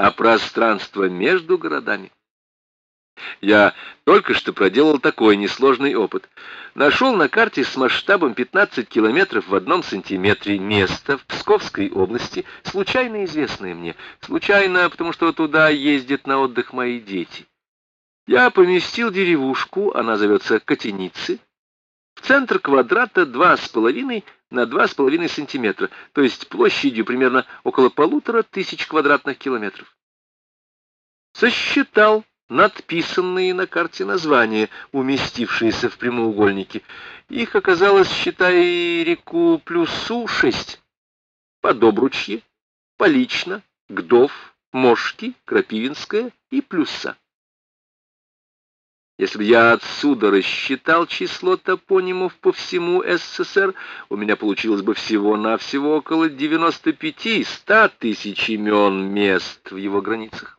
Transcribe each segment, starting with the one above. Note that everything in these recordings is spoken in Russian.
а пространство между городами. Я только что проделал такой несложный опыт. Нашел на карте с масштабом 15 километров в одном сантиметре место в Псковской области, случайно известное мне. Случайно, потому что туда ездят на отдых мои дети. Я поместил деревушку, она зовется Котеницы, центр квадрата 2,5 на 2,5 сантиметра, то есть площадью примерно около полутора тысяч квадратных километров. Сосчитал надписанные на карте названия, уместившиеся в прямоугольнике. Их оказалось, считай, реку Плюсу шесть. Подобручье, Полично, Гдов, Мошки, Крапивинская и Плюса. Если бы я отсюда рассчитал число топонимов по всему СССР, у меня получилось бы всего-навсего около 95-100 тысяч имен мест в его границах.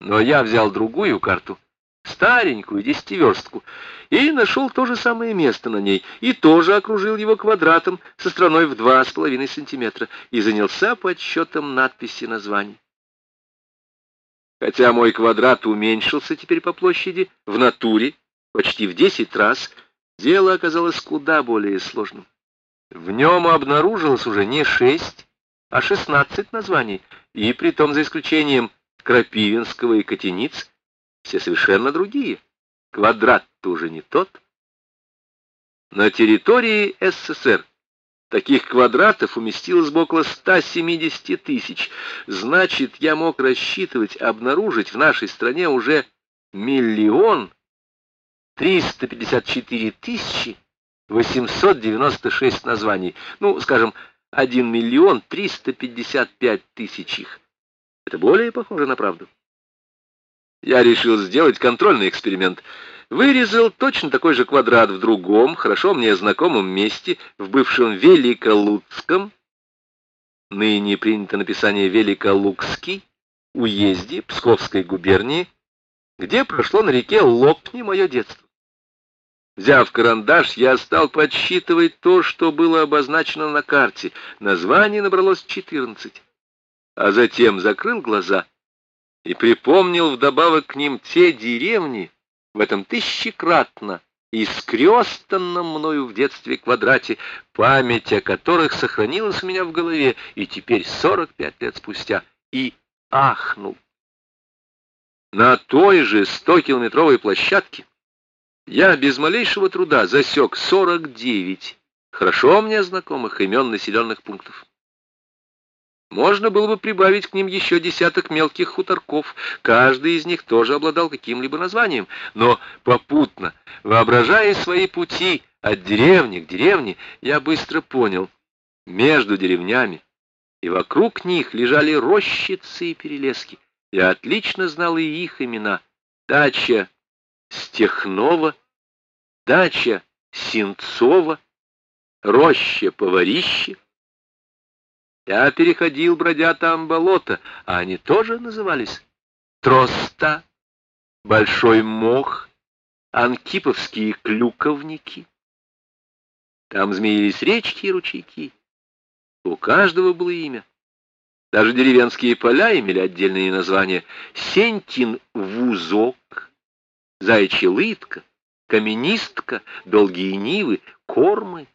Но я взял другую карту, старенькую, десятиверстку, и нашел то же самое место на ней, и тоже окружил его квадратом со стороной в два с половиной сантиметра и занялся подсчетом надписи названий. Хотя мой квадрат уменьшился теперь по площади, в натуре, почти в десять раз, дело оказалось куда более сложным. В нем обнаружилось уже не шесть, а шестнадцать названий, и при том за исключением Крапивинского и Котениц, все совершенно другие. Квадрат-то уже не тот. На территории СССР таких квадратов уместилось бы около 170 тысяч. Значит, я мог рассчитывать обнаружить в нашей стране уже миллион 354 тысячи 896 названий. Ну, скажем, 1 миллион 355 тысяч их. Это более похоже на правду. Я решил сделать контрольный эксперимент. Вырезал точно такой же квадрат в другом, хорошо мне знакомом месте, в бывшем Великолуцком, ныне принято написание Великолукский, уезде Псковской губернии, где прошло на реке Лопни мое детство. Взяв карандаш, я стал подсчитывать то, что было обозначено на карте. Названий набралось четырнадцать а затем закрыл глаза и припомнил вдобавок к ним те деревни в этом тысячекратно искрестанном мною в детстве квадрате, память о которых сохранилась у меня в голове и теперь сорок пять лет спустя, и ахнул. На той же стокилометровой площадке я без малейшего труда засек сорок девять хорошо мне знакомых имен населенных пунктов. Можно было бы прибавить к ним еще десяток мелких хуторков, каждый из них тоже обладал каким-либо названием, но попутно, воображая свои пути от деревни к деревне, я быстро понял, между деревнями и вокруг них лежали рощицы и перелески. Я отлично знал и их имена. Дача Стехнова, дача Синцова, роща Поварище, я переходил, бродя там болото, а они тоже назывались Троста, Большой Мох, Анкиповские клюковники. Там змеились речки и ручейки. У каждого было имя. Даже деревенские поля имели отдельные названия. Сентин Вузок, Зайчья Лытка, Каменистка, Долгие Нивы, Кормы.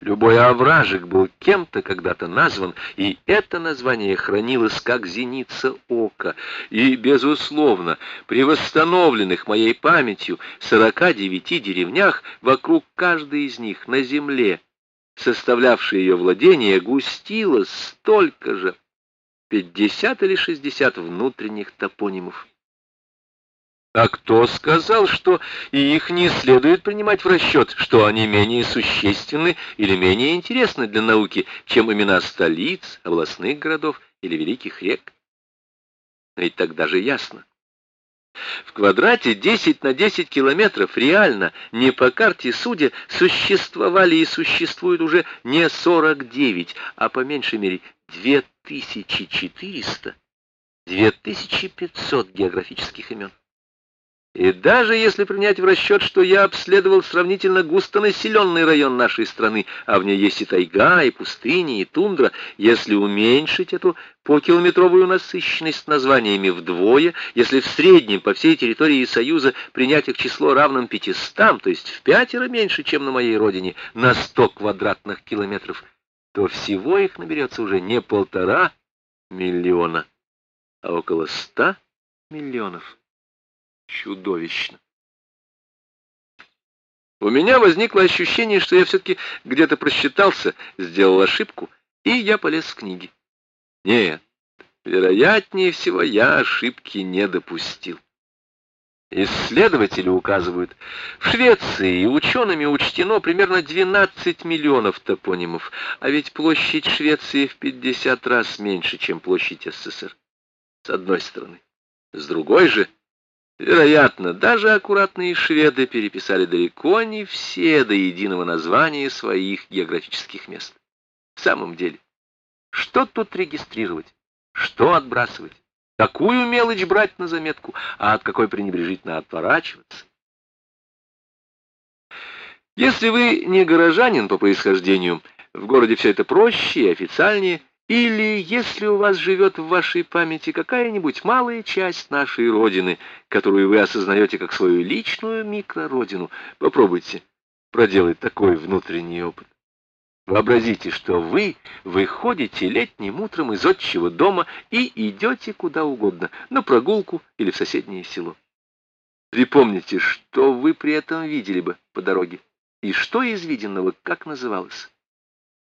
Любой овражек был кем-то когда-то назван, и это название хранилось как зеница ока. И, безусловно, при восстановленных моей памятью 49 деревнях вокруг каждой из них на земле, составлявшей ее владение, густилось столько же, 50 или 60 внутренних топонимов. А кто сказал, что и их не следует принимать в расчет, что они менее существенны или менее интересны для науки, чем имена столиц, областных городов или великих рек? Ведь тогда же ясно. В квадрате 10 на 10 километров реально, не по карте судя, существовали и существуют уже не 49, а по меньшей мере 2400, 2500 географических имен. И даже если принять в расчет, что я обследовал сравнительно густонаселенный район нашей страны, а в ней есть и тайга, и пустыни, и тундра, если уменьшить эту покилометровую насыщенность названиями вдвое, если в среднем по всей территории Союза принять их число равным пятистам, то есть в пятеро меньше, чем на моей родине, на сто квадратных километров, то всего их наберется уже не полтора миллиона, а около ста миллионов чудовищно. У меня возникло ощущение, что я все-таки где-то просчитался, сделал ошибку, и я полез в книги. Нет, вероятнее всего, я ошибки не допустил. Исследователи указывают, в Швеции учеными учтено примерно 12 миллионов топонимов, а ведь площадь Швеции в 50 раз меньше, чем площадь СССР. С одной стороны. С другой же, Вероятно, даже аккуратные шведы переписали далеко не все до единого названия своих географических мест. В самом деле, что тут регистрировать, что отбрасывать, какую мелочь брать на заметку, а от какой пренебрежительно отворачиваться? Если вы не горожанин по происхождению, в городе все это проще и официальнее, или если у вас живет в вашей памяти какая-нибудь малая часть нашей Родины, которую вы осознаете как свою личную микрородину, попробуйте проделать такой внутренний опыт. Вообразите, что вы выходите летним утром из отчего дома и идете куда угодно, на прогулку или в соседнее село. Припомните, что вы при этом видели бы по дороге, и что из виденного как называлось.